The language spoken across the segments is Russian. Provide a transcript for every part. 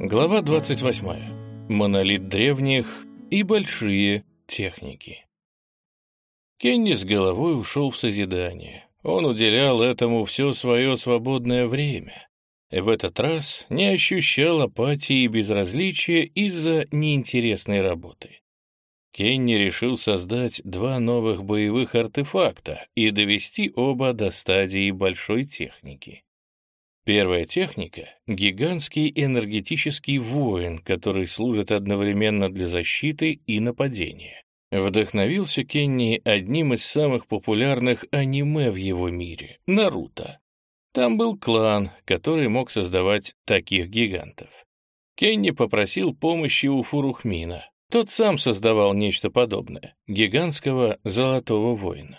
Глава 28. Монолит древних и большие техники. Кенни с головой ушел в созидание. Он уделял этому все свое свободное время. И в этот раз не ощущал апатии и безразличия из-за неинтересной работы. Кенни решил создать два новых боевых артефакта и довести оба до стадии большой техники. Первая техника — гигантский энергетический воин, который служит одновременно для защиты и нападения. Вдохновился Кенни одним из самых популярных аниме в его мире — Наруто. Там был клан, который мог создавать таких гигантов. Кенни попросил помощи у Фурухмина. Тот сам создавал нечто подобное — гигантского золотого воина.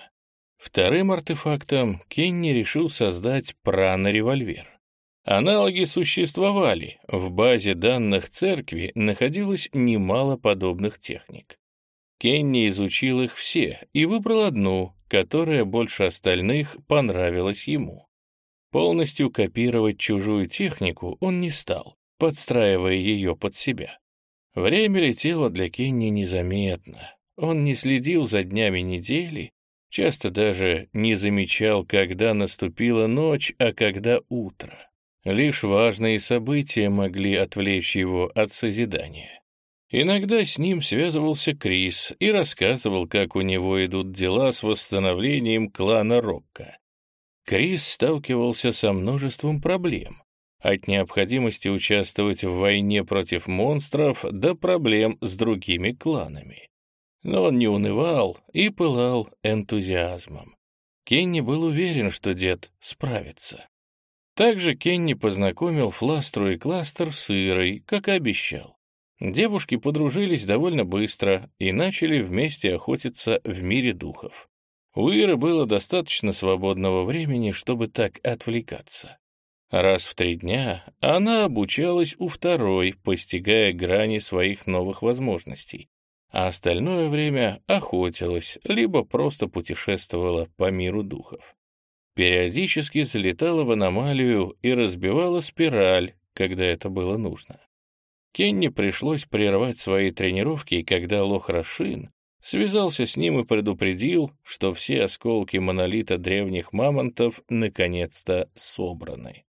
Вторым артефактом Кенни решил создать прано-револьвер. Аналоги существовали, в базе данных церкви находилось немало подобных техник. Кенни изучил их все и выбрал одну, которая больше остальных понравилась ему. Полностью копировать чужую технику он не стал, подстраивая ее под себя. Время летело для Кенни незаметно. Он не следил за днями недели, часто даже не замечал, когда наступила ночь, а когда утро. Лишь важные события могли отвлечь его от созидания. Иногда с ним связывался Крис и рассказывал, как у него идут дела с восстановлением клана Рокка. Крис сталкивался со множеством проблем, от необходимости участвовать в войне против монстров до проблем с другими кланами. Но он не унывал и пылал энтузиазмом. Кенни был уверен, что дед справится. Также Кенни познакомил Фластру и Кластер с Ирой, как и обещал. Девушки подружились довольно быстро и начали вместе охотиться в мире духов. У Иры было достаточно свободного времени, чтобы так отвлекаться. Раз в три дня она обучалась у второй, постигая грани своих новых возможностей, а остальное время охотилась, либо просто путешествовала по миру духов периодически залетала в аномалию и разбивала спираль, когда это было нужно. Кенни пришлось прервать свои тренировки, когда Лохрашин связался с ним и предупредил, что все осколки монолита древних мамонтов наконец-то собраны.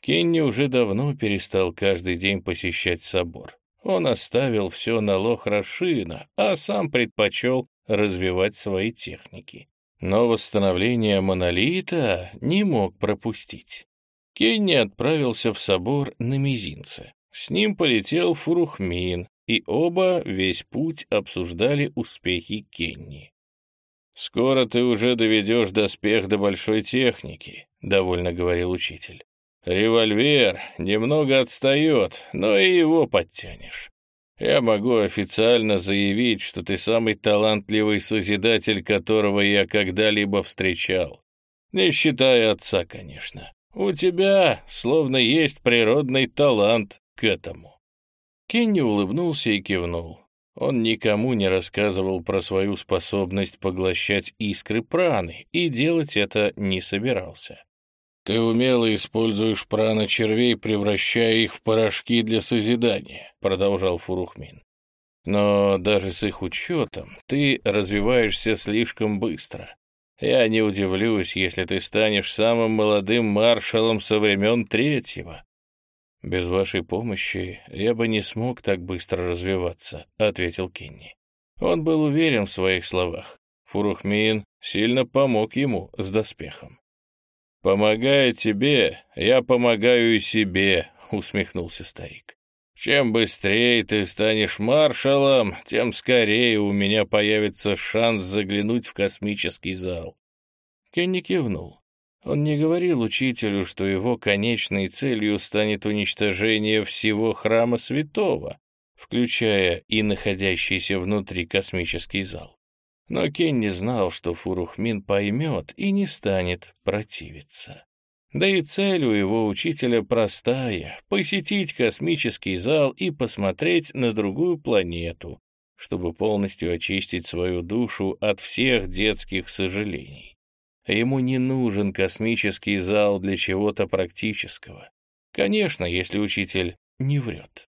Кенни уже давно перестал каждый день посещать собор. Он оставил все на Лохрашина, а сам предпочел развивать свои техники но восстановление монолита не мог пропустить. Кенни отправился в собор на мизинце. С ним полетел Фурухмин, и оба весь путь обсуждали успехи Кенни. «Скоро ты уже доведешь доспех до большой техники», — довольно говорил учитель. «Револьвер немного отстает, но и его подтянешь. Я могу официально заявить, что ты самый талантливый созидатель, которого я когда-либо встречал. Не считая отца, конечно. У тебя словно есть природный талант к этому». Кенни улыбнулся и кивнул. Он никому не рассказывал про свою способность поглощать искры праны и делать это не собирался. Ты умело используешь прана червей, превращая их в порошки для созидания, продолжал Фурухмин. Но даже с их учетом ты развиваешься слишком быстро. Я не удивлюсь, если ты станешь самым молодым маршалом со времен третьего. Без вашей помощи я бы не смог так быстро развиваться, ответил Кенни. Он был уверен в своих словах. Фурухмин сильно помог ему с доспехом. «Помогая тебе, я помогаю и себе», — усмехнулся старик. «Чем быстрее ты станешь маршалом, тем скорее у меня появится шанс заглянуть в космический зал». Кенни кивнул. Он не говорил учителю, что его конечной целью станет уничтожение всего храма святого, включая и находящийся внутри космический зал. Но Кенни знал, что Фурухмин поймет и не станет противиться. Да и цель у его учителя простая — посетить космический зал и посмотреть на другую планету, чтобы полностью очистить свою душу от всех детских сожалений. Ему не нужен космический зал для чего-то практического. Конечно, если учитель не врет.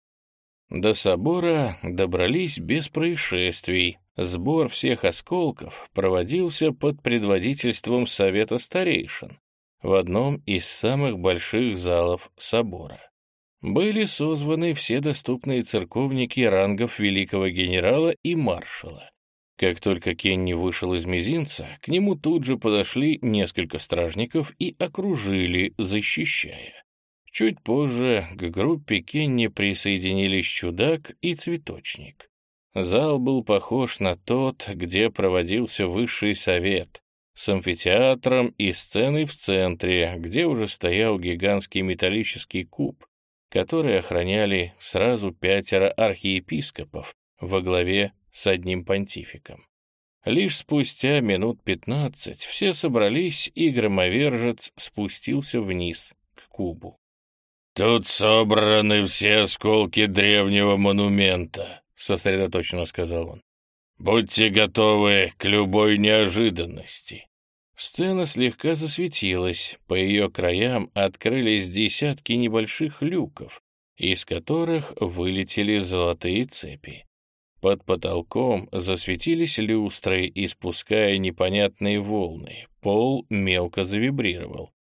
До собора добрались без происшествий. Сбор всех осколков проводился под предводительством Совета старейшин в одном из самых больших залов собора. Были созваны все доступные церковники рангов великого генерала и маршала. Как только Кенни вышел из мизинца, к нему тут же подошли несколько стражников и окружили, защищая. Чуть позже к группе Кенни присоединились чудак и цветочник. Зал был похож на тот, где проводился высший совет, с амфитеатром и сценой в центре, где уже стоял гигантский металлический куб, который охраняли сразу пятеро архиепископов во главе с одним понтификом. Лишь спустя минут пятнадцать все собрались, и громовержец спустился вниз, к кубу. «Тут собраны все осколки древнего монумента», — сосредоточенно сказал он. «Будьте готовы к любой неожиданности». Сцена слегка засветилась, по ее краям открылись десятки небольших люков, из которых вылетели золотые цепи. Под потолком засветились люстры, испуская непонятные волны. Пол мелко завибрировал.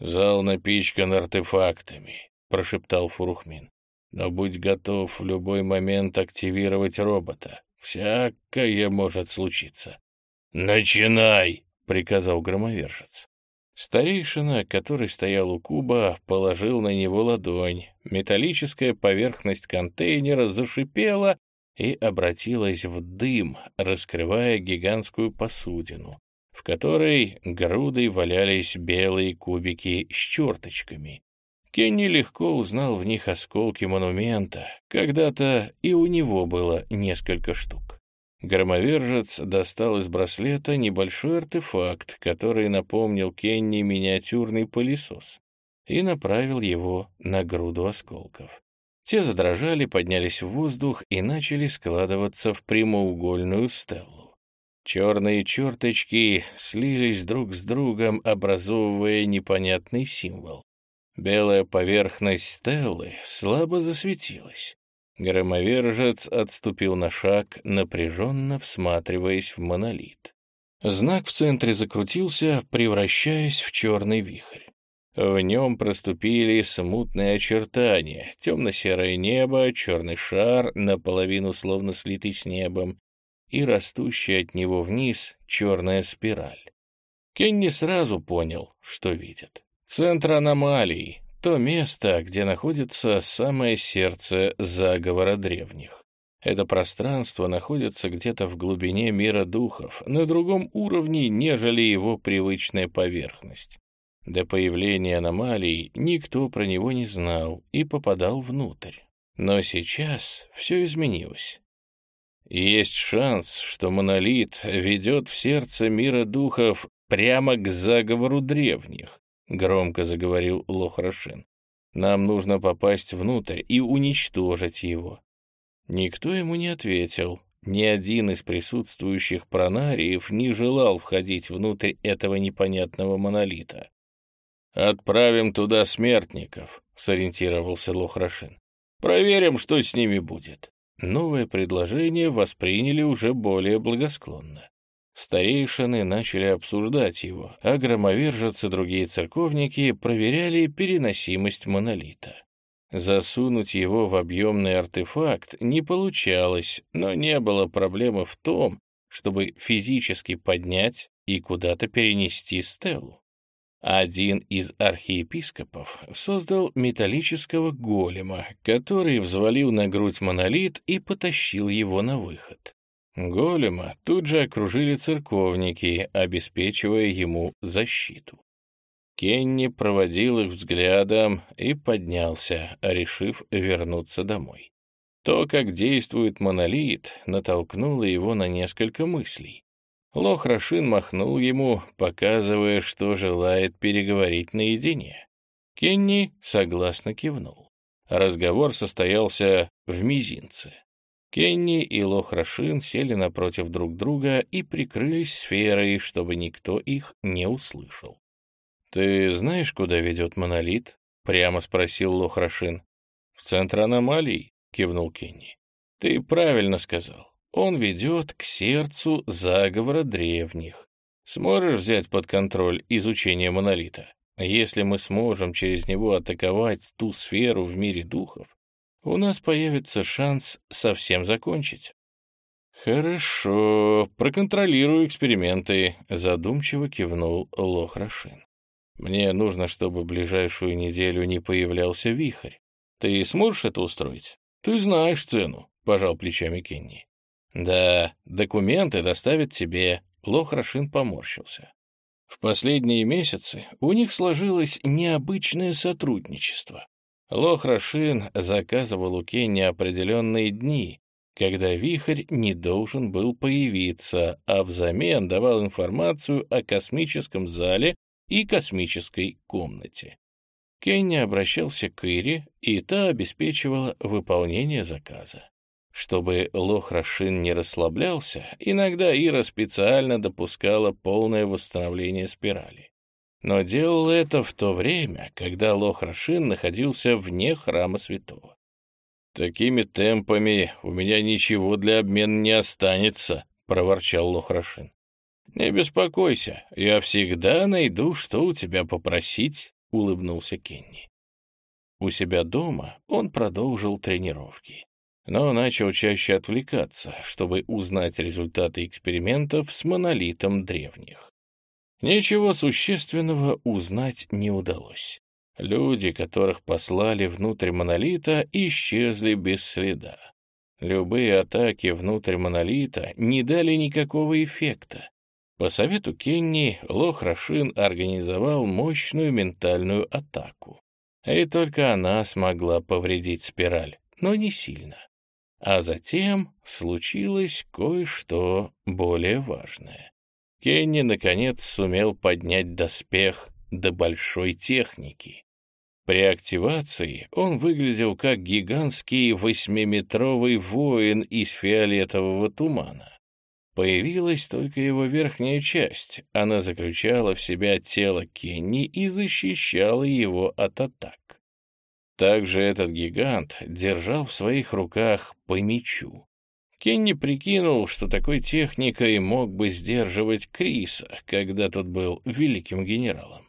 «Зал напичкан артефактами», — прошептал Фурухмин. «Но будь готов в любой момент активировать робота. Всякое может случиться». «Начинай!» — приказал громовержец. Старейшина, который стоял у куба, положил на него ладонь. Металлическая поверхность контейнера зашипела и обратилась в дым, раскрывая гигантскую посудину в которой грудой валялись белые кубики с черточками. Кенни легко узнал в них осколки монумента, когда-то и у него было несколько штук. Громовержец достал из браслета небольшой артефакт, который напомнил Кенни миниатюрный пылесос, и направил его на груду осколков. Те задрожали, поднялись в воздух и начали складываться в прямоугольную стеллу. Черные черточки слились друг с другом, образовывая непонятный символ. Белая поверхность стеллы слабо засветилась. Громовержец отступил на шаг, напряженно всматриваясь в монолит. Знак в центре закрутился, превращаясь в черный вихрь. В нем проступили смутные очертания, темно-серое небо, черный шар, наполовину словно слитый с небом, и растущая от него вниз черная спираль. Кенни сразу понял, что видит. Центр аномалии, то место, где находится самое сердце заговора древних. Это пространство находится где-то в глубине мира духов, на другом уровне, нежели его привычная поверхность. До появления аномалий никто про него не знал и попадал внутрь. Но сейчас все изменилось. Есть шанс, что монолит ведет в сердце мира духов прямо к заговору древних, — громко заговорил Лохрашин. Нам нужно попасть внутрь и уничтожить его. Никто ему не ответил. Ни один из присутствующих пронариев не желал входить внутрь этого непонятного монолита. «Отправим туда смертников», — сориентировался Лохрашин. «Проверим, что с ними будет». Новое предложение восприняли уже более благосклонно. Старейшины начали обсуждать его, а громовержец и другие церковники проверяли переносимость монолита. Засунуть его в объемный артефакт не получалось, но не было проблемы в том, чтобы физически поднять и куда-то перенести стелу. Один из архиепископов создал металлического голема, который взвалил на грудь монолит и потащил его на выход. Голема тут же окружили церковники, обеспечивая ему защиту. Кенни проводил их взглядом и поднялся, решив вернуться домой. То, как действует монолит, натолкнуло его на несколько мыслей. Лох Рашин махнул ему, показывая, что желает переговорить наедине. Кенни согласно кивнул. Разговор состоялся в мизинце. Кенни и Лох Рашин сели напротив друг друга и прикрылись сферой, чтобы никто их не услышал. «Ты знаешь, куда ведет монолит?» — прямо спросил Лох Рашин. в центр аномалий», — кивнул Кенни. «Ты правильно сказал. Он ведет к сердцу заговора древних. Сможешь взять под контроль изучение монолита? Если мы сможем через него атаковать ту сферу в мире духов, у нас появится шанс совсем закончить. «Хорошо, проконтролирую эксперименты», — задумчиво кивнул Лохрашин. «Мне нужно, чтобы ближайшую неделю не появлялся вихрь. Ты сможешь это устроить? Ты знаешь цену», — пожал плечами Кенни. «Да, документы доставят тебе», — Лохрашин поморщился. В последние месяцы у них сложилось необычное сотрудничество. Лохрашин заказывал у Кенни определенные дни, когда вихрь не должен был появиться, а взамен давал информацию о космическом зале и космической комнате. Кенни обращался к Ире, и та обеспечивала выполнение заказа. Чтобы лох Рашин не расслаблялся, иногда Ира специально допускала полное восстановление спирали. Но делала это в то время, когда лох Рашин находился вне храма святого. «Такими темпами у меня ничего для обмена не останется», — проворчал Лохрашин. «Не беспокойся, я всегда найду, что у тебя попросить», — улыбнулся Кенни. У себя дома он продолжил тренировки, но начал чаще отвлекаться, чтобы узнать результаты экспериментов с монолитом древних. Ничего существенного узнать не удалось. Люди, которых послали внутрь монолита, исчезли без следа. Любые атаки внутрь монолита не дали никакого эффекта. По совету Кенни, Лох Рашин организовал мощную ментальную атаку. И только она смогла повредить спираль, но не сильно. А затем случилось кое-что более важное. Кенни, наконец, сумел поднять доспех до большой техники. При активации он выглядел как гигантский восьмиметровый воин из фиолетового тумана. Появилась только его верхняя часть, она заключала в себя тело Кенни и защищала его от атак. Также этот гигант держал в своих руках по мечу. Кенни прикинул, что такой техникой мог бы сдерживать Криса, когда тот был великим генералом.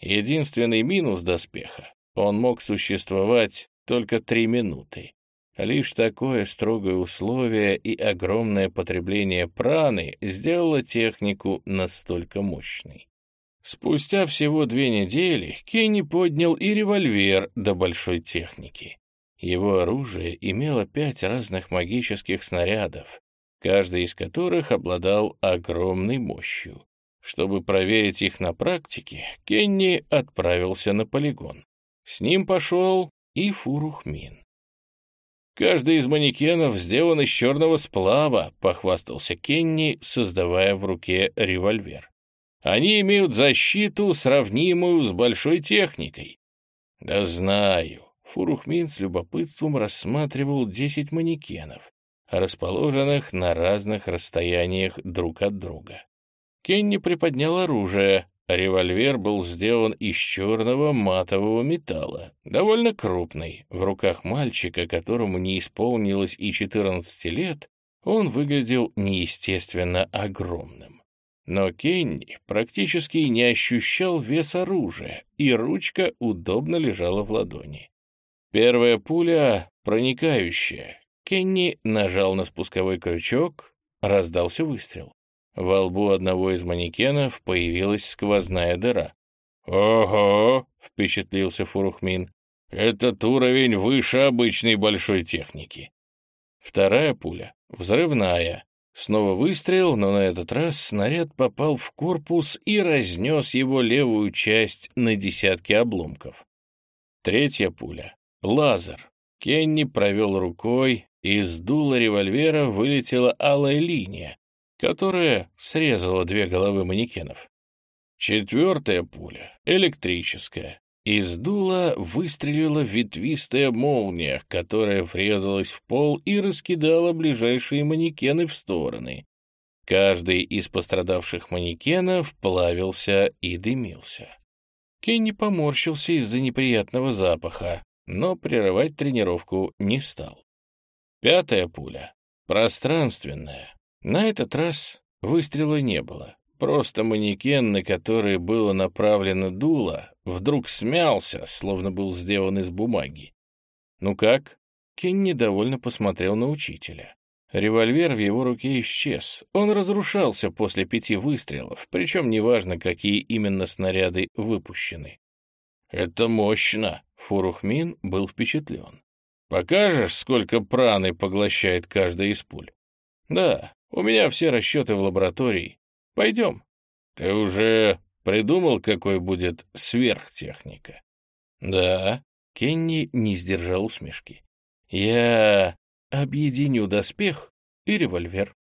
Единственный минус доспеха он мог существовать только три минуты. Лишь такое строгое условие и огромное потребление праны сделало технику настолько мощной. Спустя всего две недели Кенни поднял и револьвер до большой техники. Его оружие имело пять разных магических снарядов, каждый из которых обладал огромной мощью. Чтобы проверить их на практике, Кенни отправился на полигон. С ним пошел и Фурухмин. «Каждый из манекенов сделан из черного сплава», — похвастался Кенни, создавая в руке револьвер. «Они имеют защиту, сравнимую с большой техникой». «Да знаю». Фурухмин с любопытством рассматривал десять манекенов, расположенных на разных расстояниях друг от друга. Кенни приподнял оружие, Револьвер был сделан из черного матового металла, довольно крупный. В руках мальчика, которому не исполнилось и 14 лет, он выглядел неестественно огромным. Но Кенни практически не ощущал вес оружия, и ручка удобно лежала в ладони. Первая пуля проникающая. Кенни нажал на спусковой крючок, раздался выстрел. Во лбу одного из манекенов появилась сквозная дыра. «Ого!» — впечатлился Фурухмин. «Этот уровень выше обычной большой техники». Вторая пуля — взрывная. Снова выстрел, но на этот раз снаряд попал в корпус и разнес его левую часть на десятки обломков. Третья пуля — лазер. Кенни провел рукой, из дула револьвера вылетела алая линия, которая срезала две головы манекенов. Четвертая пуля, электрическая, из дула выстрелила ветвистая молния, которая врезалась в пол и раскидала ближайшие манекены в стороны. Каждый из пострадавших манекенов плавился и дымился. Кенни поморщился из-за неприятного запаха. но прерывать тренировку не стал. Пятая пуля. Пространственная. На этот раз выстрела не было. Просто манекен, на который было направлено дуло, вдруг смялся, словно был сделан из бумаги. «Ну как?» Кен недовольно посмотрел на учителя. Револьвер в его руке исчез. Он разрушался после пяти выстрелов, причем неважно, какие именно снаряды выпущены. «Это мощно!» — Фурухмин был впечатлен. «Покажешь, сколько праны поглощает каждая из пуль?» «Да, у меня все расчеты в лаборатории. Пойдем. Ты уже придумал, какой будет сверхтехника? Да. Кенни не сдержал усмешки. Я объединю доспех и револьвер.